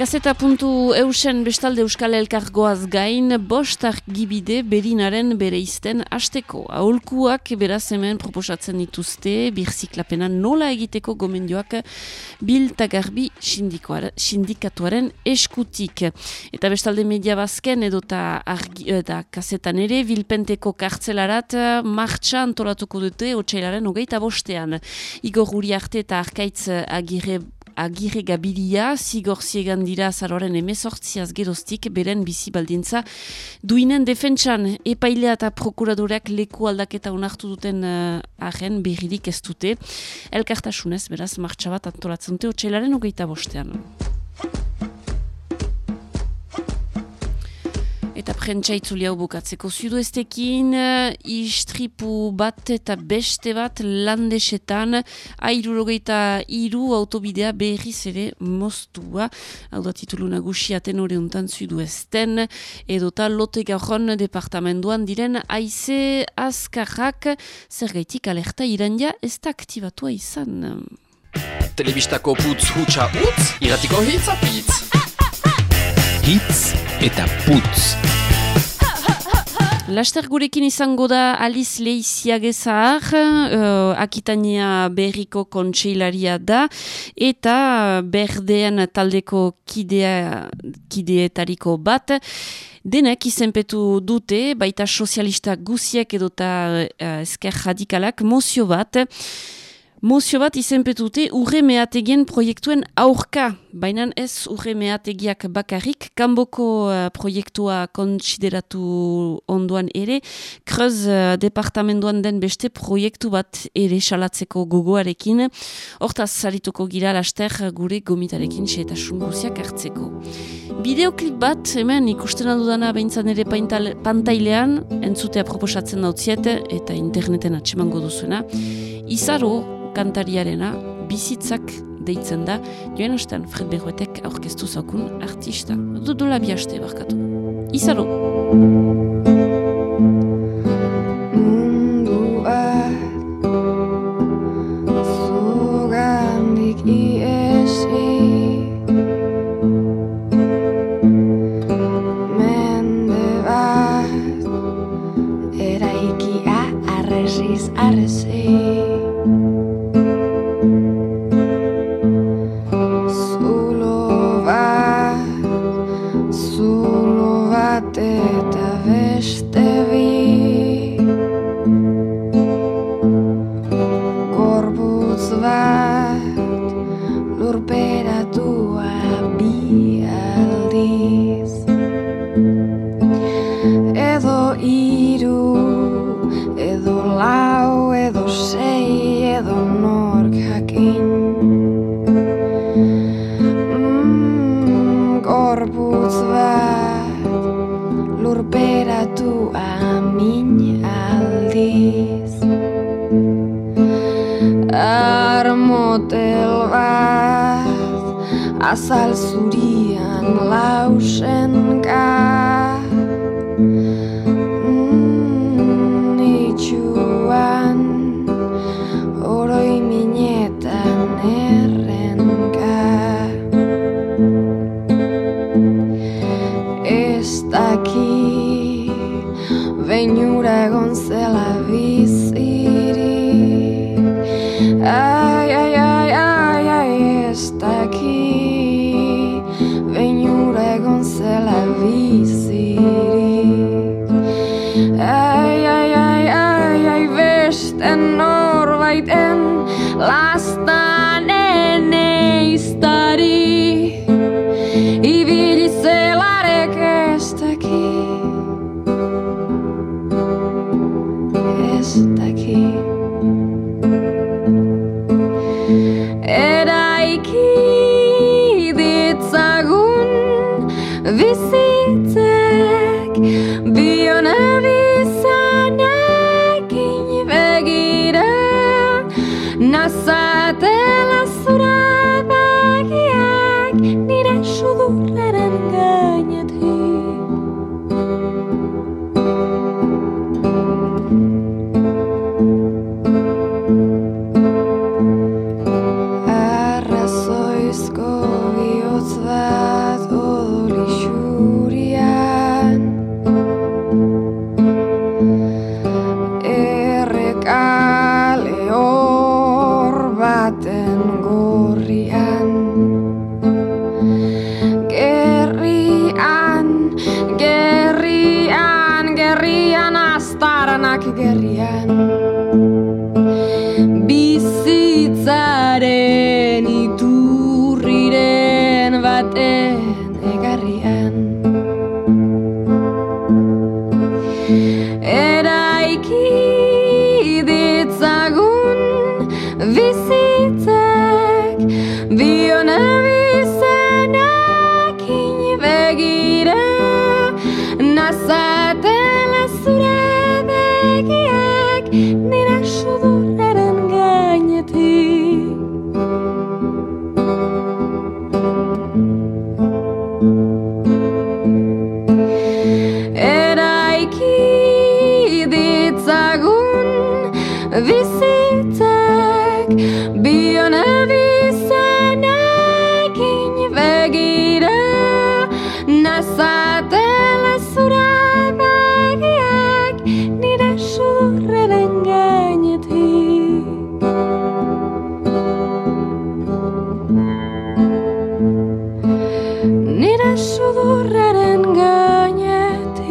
Gazeta puntu eusen bestalde euskal elkargoaz gain, bostak gibide berinaren bere izten asteko. Aholkuak beraz hemen proposatzen dituzte, birziklapena nola egiteko gomendioak biltagarbi sindikatuaren eskutik. Eta bestalde media bazken edota eta kazetan ere, bilpenteko kartzelarat martxa antolatuko dute otxailaren hogeita bostean. Igor Uri arte eta arkaitz agire agire gabiria, zigor ziegan dira zaroaren emezortziaz geroztik, beren bizi baldintza. Duinen defentsan, epailea eta prokuradoreak leku aldaketa onartu duten uh, ahen, berririk ez dute. Elkartasunez, beraz, martxabat antolatzen dute, otxailaren hogeita bostean. Eta prentsa itzuli hau bukatzeko zuduestekin, istripu bat eta beste bat landesetan, airurogeita iru autobidea berriz ere mostua, hau da titulu nagusia tenore untan zuduesten, edota lote gajon departamenduan diren aize azkarrak, zer gaitik alerta irandia ez da aktibatua izan. Telebistako putz hutsa utz, iratiko hitz apitz. Hitz eta putz. Laster gurekin izango da Alice Leiziagezahar, uh, Akitania berriko kontseilaria da, eta berdean taldeko kidea, kideetariko bat, Denek izenpetu dute, baita sozialista guziek edota uh, esker radikalak, mozio bat, Mozio bat izenpetute urre mehategien proiektuen aurka, baina ez urre mehategiak bakarrik, kanboko uh, proiektua kontsideratu onduan ere, kreuz uh, departamentoan den beste proiektu bat ere salatzeko gogoarekin, hortaz zarituko gira laster gure gomitarekin eta sunguziak hartzeko. Bideoklip bat, hemen ikusten aldudana behintzan ere pantailean, entzutea proposatzen dautziet eta interneten atsemango duzuena, izaro, kantariarena bizitzak deitzen da, joan hastan Fred Berroetek aurkeztu zaukun artista. Dudula bihaste barkatu. Izalo! Mundua zugandik at sea. Azal zurian lausenka nire sudurraren gainetik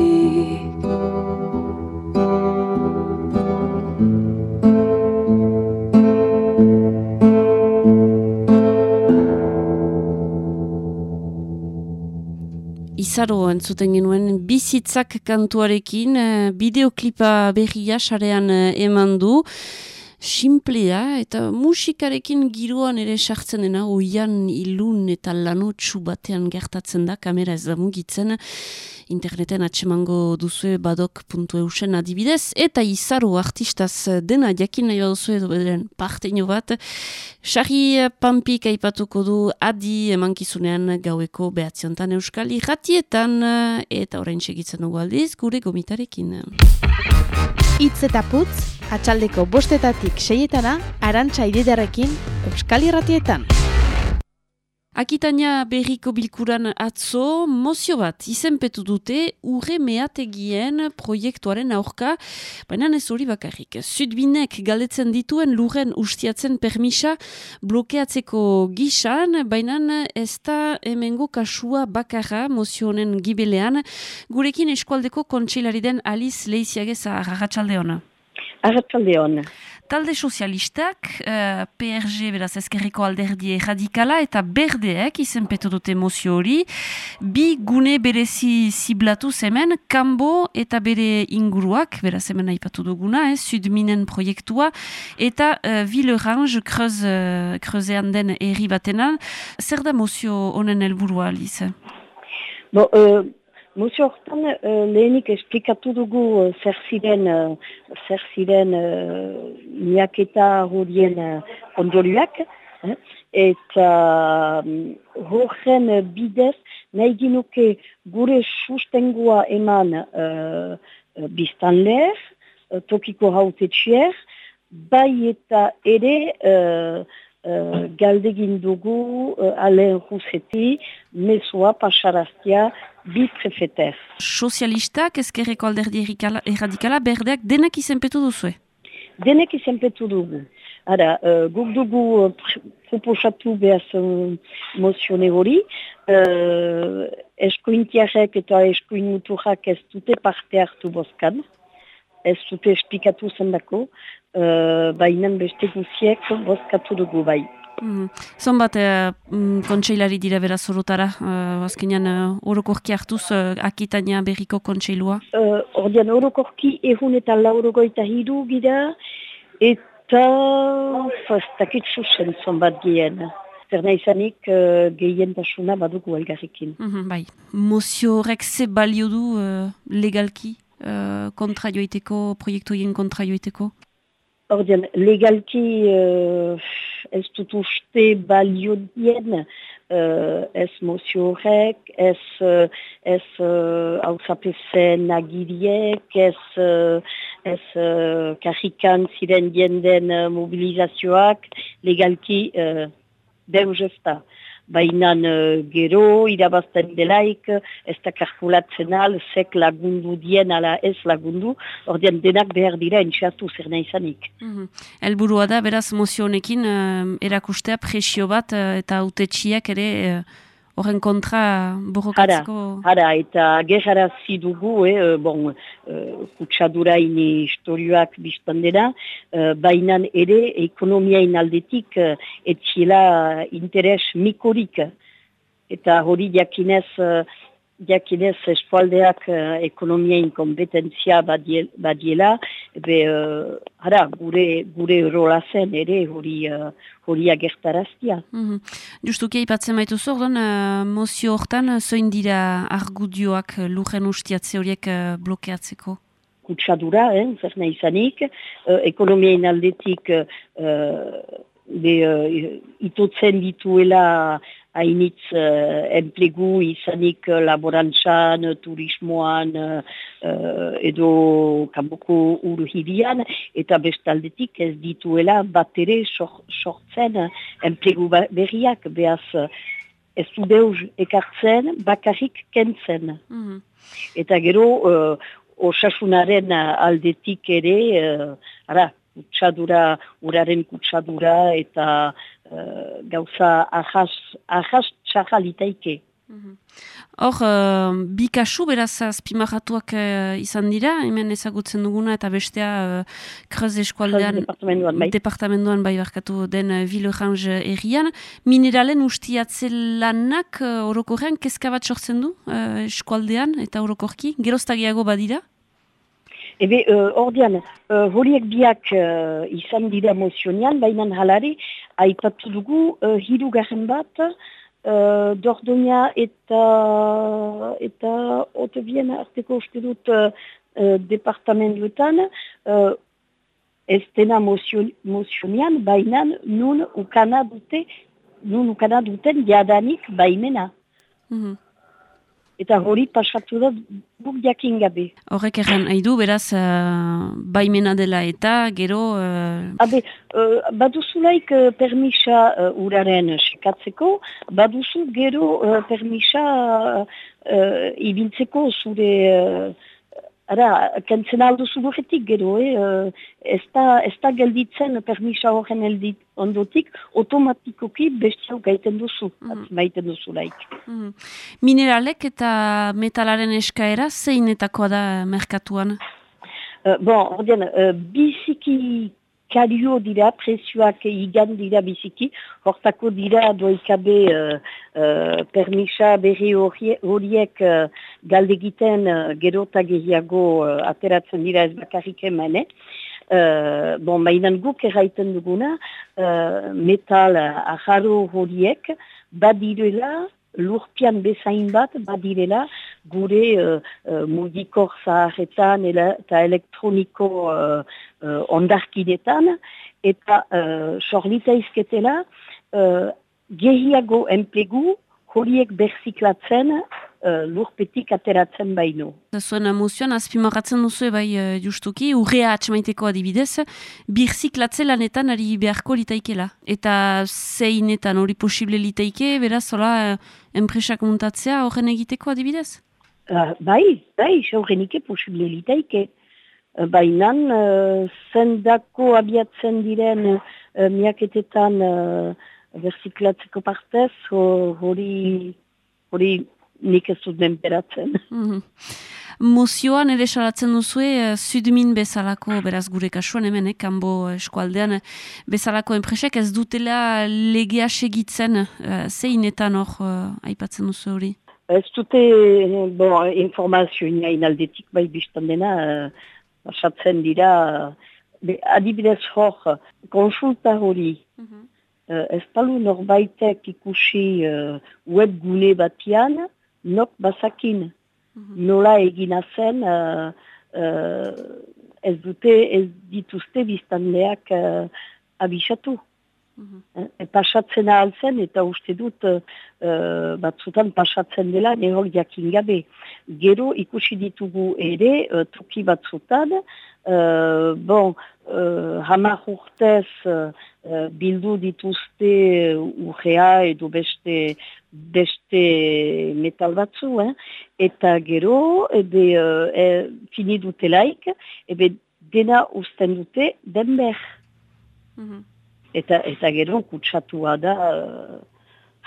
Izaro entzuten genuen bizitzak kantuarekin, eh, bideoklipa berria sarean eh, eman du simplea eta musikarekin giroan ere sartzen dena oian ilun eta lanotsu batean gertatzen da, kamera ez da mugitzen, interneten atsemango duzue badok.eusen adibidez, eta izaro artistaz dena jakin nahi baduzu edo bederen parteino bat, Sarri Pampik aipatuko du adi emankizunean gaueko behatziontan euskal irratietan eta orain segitzen dugu aldiz gure gomitarekin. Itz eta putz, atxaldeko bostetatik seietana, arantxa ididarekin euskal irratietan. Akitania berriko bilkuran atzo, mozio bat izenpetu dute urre meategien proiektuaren aurka, baina ez hori bakarrik. Zudbinek galdetzen dituen lurren ustiatzen permisa blokeatzeko gisan, baina ez da hemengo kasua bakarra mozio honen gibelean, gurekin eskualdeko kontseilari den Aliz Leiziagez agarratxalde hona. Arratzalde hon. Talde sozialistak, uh, PRG beraz ezkerriko alderdie radikala eta berdeek izenpetu dute mozio hori, bi gune berezi ziblatu hemen, kanbo eta bere inguruak, beraz hemen aipatu duguna, eh, Sudminen proiektua, eta uh, Villerange kreuz, uh, kreuzean den erri batenan. Zer da mozio honen helburua, Alice? Bo, uh, Mozio hortan uh, lehenik esplikatu dugu uh, zer ziren, uh, zer ziren uh, miaketa horien uh, ondorioak, eh? eta um, horren bidez nahi ginuke gure sustengua eman uh, biztan leher, uh, tokiko hautetxier, bai eta ere uh, uh, galdegin dugu uh, alen ruseti, mesua pasaraztia, bi prefeter. Sozialistak, ezkerreko alderdi erradikala, berdeak denak izenpetu duzue? Denek izenpetu dugu. Ara, uh, guk dugu uh, proposatu behaz uh, mozione hori, uh, eskointiarek eta eskoinuturrak ez dute parte hartu boskan, ez dute esplikatu zendako, uh, baina beste guziek boskatu dugu bai. Mm. Zonbat eh, mm, kontseilari dira beraz zorotara, uh, azkenean uh, orokorki hartuz uh, akitania berriko kontseilua? Uh, ordean orokorki egun eta laurogoita hiru gira, eta fastakit zuzen zonbat gien. Zer nahi zanik uh, gehien tasuna badugu algarrikin. Mm -hmm, bai. Mozio horrek ze balio du uh, legalki uh, kontra joiteko, proiektuien kontra joiteko? Ordean, legalki uh, ez dut uste balio dien, uh, ez mozio horrek, ez, uh, ez uh, hauzapezen agiriek, ez, uh, ez uh, karrikan ziren dienden uh, mobilizazioak, legalki uh, deus ez da bainan uh, gero, irabazten delaik, ez da karkulatzen al, zek lagundu dien ala ez lagundu, ordean denak behar dira entxatu zer nahi zanik. Mm -hmm. Elburua da, beraz, mozionekin uh, erakustea presio bat uh, eta utetxiak ere horren kontra borrokatzeko... Hara, eta gerara zidugu, eh, bon, uh, kutsadura ini historioak biztan dena, uh, bainan ere ekonomiain aldetik uh, etxiela interes mikorik. Eta hori jakinez... Uh, Diakinez eskualdeak uh, ekonomiain kompetentzia badiela, ebe, uh, gure, gure rola zen ere hori, uh, hori agertaraztia. Mm -hmm. Justuki ipatzen baitu zordon, uh, mozio hortan, zoin dira argudioak lujen ustiatze horiek uh, blokeatzeko? Kutsadura, eh, zer nahi zanik, uh, ekonomiain aldetik uh, be, uh, itotzen dituela hainitz uh, enplegu izanik uh, laborantzan, turismoan uh, edo kaboko uru hirian, eta bestaldetik ez dituela bat ere sortzen enplegu ba-, berriak behaz ez du deuz ekartzen bakarrik kentzen. Mm Eta gero uh, osasunaren aldetik ere, uh, ara, kutsadura, uraren kutsadura eta uh, gauza ahas, ahas txarra litaike. Hor, uh, bi kasu beraz azpimarratuak uh, izan dira, hemen ezagutzen duguna eta bestea uh, Kreuz eskualdean departamentuan bai. departamentuan bai barkatu den uh, Villerange errian. Mineralen ustiatze lanak uh, orokorrean kezka bat sortzen du uh, eskualdean eta orokorki, geroztagiago badira? Ebe, uh, ordean, uh, horiek biak uh, izan dira mozionian, baina halari, aipatu dugu uh, hiru garen bat, uh, Dordonia eta eta Otebien arteko uste dut uh, departamentuetan uh, ez dena mozionian, baina nun ukana dute nun ukana duten jadanik baimena. Mm Eta hori pasatu da guk jakin gabe. Horrek erran haidu, beraz, uh, baimena dela eta gero... Uh... Habe, uh, baduzulaik uh, permisa uh, uraren sekatzeko, baduzu gero uh, permisa uh, ibiltzeko zure... Uh, Ara, kentzen aldo zuguretik gero, eh? ez, da, ez da gelditzen permisa horren eldit ondotik, otomatikoki bestiau gaiten duzu, mm -hmm. duzu laik. Mm Mineralek eta metalaren eskaera, zeinetakoa da merkatuan? Uh, bon, ordean, uh, biziki kario dira, presioak igan dira biziki, hortako dira doikabe uh, uh, permisa berri horiek uh, galdegiten uh, gerota gehiago uh, ateratzen dira ez bakarrik emane. Uh, bon, mainan guk erraiten duguna, uh, metal aharo horiek badirela lurpian bezain bat badirela gure uh, uh, mugikor zaharretan eta elektroniko uh, uh, ondarkidetan. Eta uh, sorlita izketela uh, gehiago enplegu horiek berziklatzen uh, lurpetik ateratzen baino. Zuen emozioan, azpimarratzen duzu bai uh, justuki, urrea atxamaiteko adibidez, birzik lanetan ari beharko litaikela. Eta zeinetan hori posible litaike, beraz, hola, uh, enpresak muntatzea horren egiteko adibidez? Uh, bai, bai, horrenike posible litaike. Bainan, uh, zendako abiatzen diren uh, miaketetan uh, berziklatzeko partez, hori hori nik ez dut denperatzen. Mm Mozioan ere salatzen duzue, uh, Sudmin bezalako, beraz gure kasuan hemen, eh, kanbo eskualdean, bezalako enpresek ez dutela legea segitzen, uh, zeinetan hor uh, aipatzen duzu hori? Ez dute, bon, informazioa inaldetik bai biztan dena, uh, asatzen dira, be, adibidez hor, konsulta hori, mm ez palu norbaitek ikusi uh, webgune batian, nok bazakin mhm. nola egina zen uh, uh, ez dute ez dituzte biztanleak uh, abisatu. Mm -hmm. pasatzen ahaltzen eta uste dut uh, batzutan pasatzen dela nehol jakin gabe. Gero ikusi ditugu ere uh, toki batzutan uh, bon, uh, hamar urtez uh, bildu dituzte urrea edo beste beste metal batzu, eh? eta gero, ebe, uh, e, fini dutelaik, ebe dena usten dute den ber. Mhm. eta, eta gero kutsatua da uh,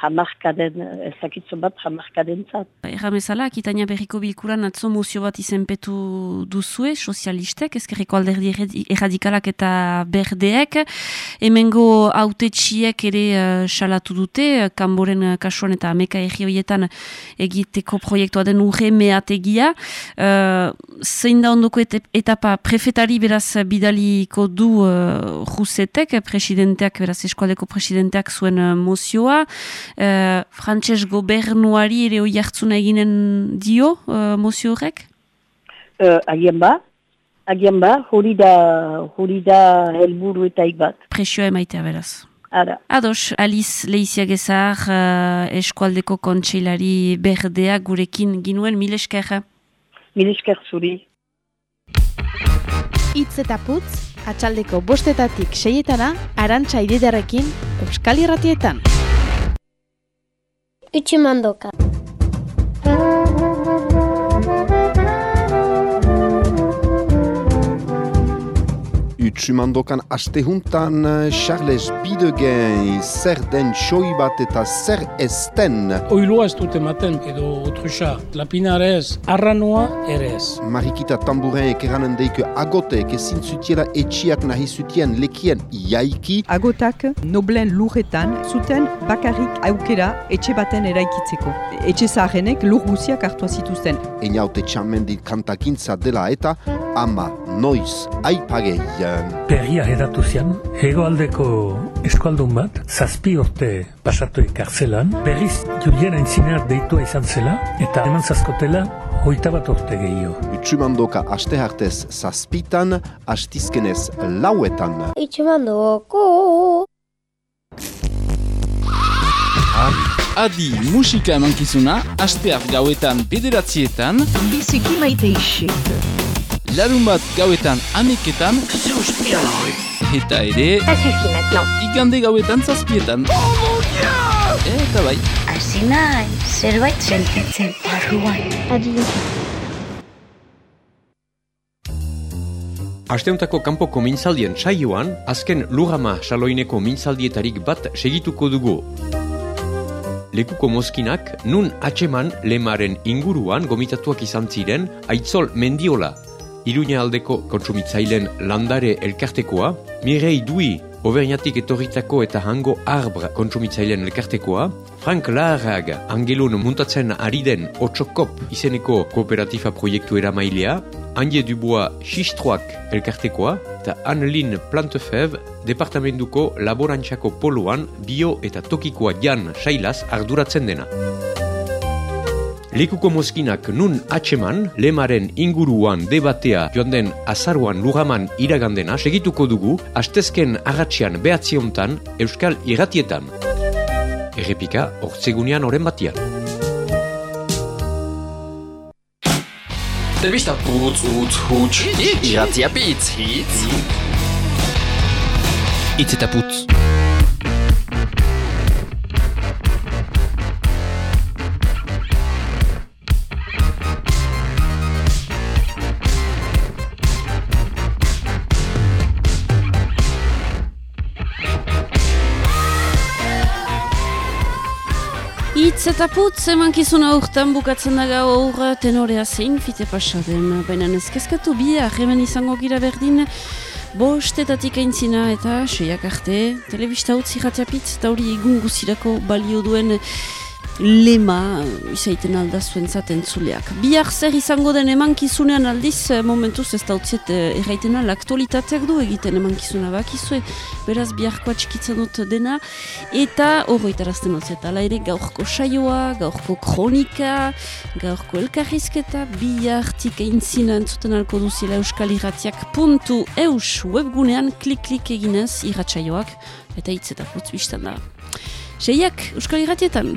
hamarkaden, ezakitzu bat hamarkaden zat. Erramezala, akitania berriko bilkuran atzo mozio bat izenpetu duzue, sozialistek, ezkerriko alderdi erradikalak eta berdeek. Hemengo autetxiek ere uh, dute, kanboren kasuan eta ameka erri horietan egiteko proiektua den urre meategia. Uh, zein da ondoko etapa prefetari beraz bidaliko du uh, rusetek, presidenteak, beraz eskualdeko presidenteak zuen uh, mozioa. Uh, Frantses gobernuari ere hoi hartzuna eginen dio uh, mozio horrek? Uh, agian ba, agian ba, hori da, hori da helburu eta ikbat. Presioa emaitea beraz. Ara. Ados, Aliz Leizia Gezar, uh, eskualdeko kontseilari berdea gurekin ginuen, mil esker. Mil esker zuri. Itz eta putz, atxaldeko bostetatik seietana, arantxa ididarekin, Euskal Irratietan. 1万ドルか。Utsumandokan astehuntan eh, Charles Bidegen zer den soi bat eta zer esten. Oiloa ez dute maten edo otruxa. Lapinare ez, arranoa ere ez. Marikita tamburen ekeranen deike agotek ezin zutiela etxiak nahi zutien lekien iaiki. Agotak noblen lurretan zuten bakarrik aukera etxe baten eraikitzeko. Etxe zaharenek lur guziak hartua zituzten. Einaute txamendi kantakintza dela eta ama noiz aipageian. Perria edatu zian, hegoaldeko eskualdun bat, zazpi urte pasatu kartzelan, berriz Julien aintzineak deitua izan zela, eta eman zazkotela hoita bat urte gehiago. Utsumandoka aste hartez zazpitan, astizkenez lauetan. Itxemandoko. Adi musika emankizuna, asteak gauetan bederatzietan, Biziki maite isek. Larun bat gauetan ameketan, eta ere, igande gauetan zazpietan. Eta bai. Hasi nahi, zerbait sentitzen barruan. Adio. Asteuntako kanpoko mintzaldien saioan, azken lugama saloineko mintzaldietarik bat segituko dugu. Lekuko mozkinak, nun atxeman lemaren inguruan gomitatuak izan ziren, aitzol mendiola, Iruña aldeko kontsumitzailen landare elkartekoa, Mirei Dui, Oberniatik etorritako eta hango arbra kontsumitzailen elkartekoa, Frank Laharrag, Angelun muntatzen ari den Otsokop izeneko kooperatifa proiektu eramailea, Anje Dubois Xistroak elkartekoa, eta Annelin Plantefev, departamentuko laborantxako poloan bio eta tokikoa jan sailaz arduratzen dena. Lekuko mozkinak nun atxeman, lemaren inguruan debatea joan den azaruan lugaman iragandena segituko dugu, astezken agatzean behatziontan Euskal Irratietan. Errepika, ortsegunean oren batian. Telebista putz, utz, huts, iratzia pitz, hitz. Itz eta putz. Itz eta putz emankizuna urtan bukatzen da gaur tenorea zein fite pasaden. Baina ezkezkatu bihar hemen izango gira berdin bostetatik aintzina eta seiak arte telebista utzi jatiapitz eta hori egun guzirako balio duen lema izaiten alda zuen zaten zuleak. Bihar zer izango den emankizunean aldiz eh, momentuz ez da utziet eh, erraitena laktualitateak du egiten emankizuna bakizue beraz biharko atxikitzen dut dena eta horretarazten utziet ala ere gaurko saioa, gaurko kronika gaurko elkarrizketa bihartik eintzina entzuten alko duzila euskal irratiak puntu eus webgunean klik-klik eginez irratsaioak eta hitz eta putz biztan da seiak Euskal Iratietan.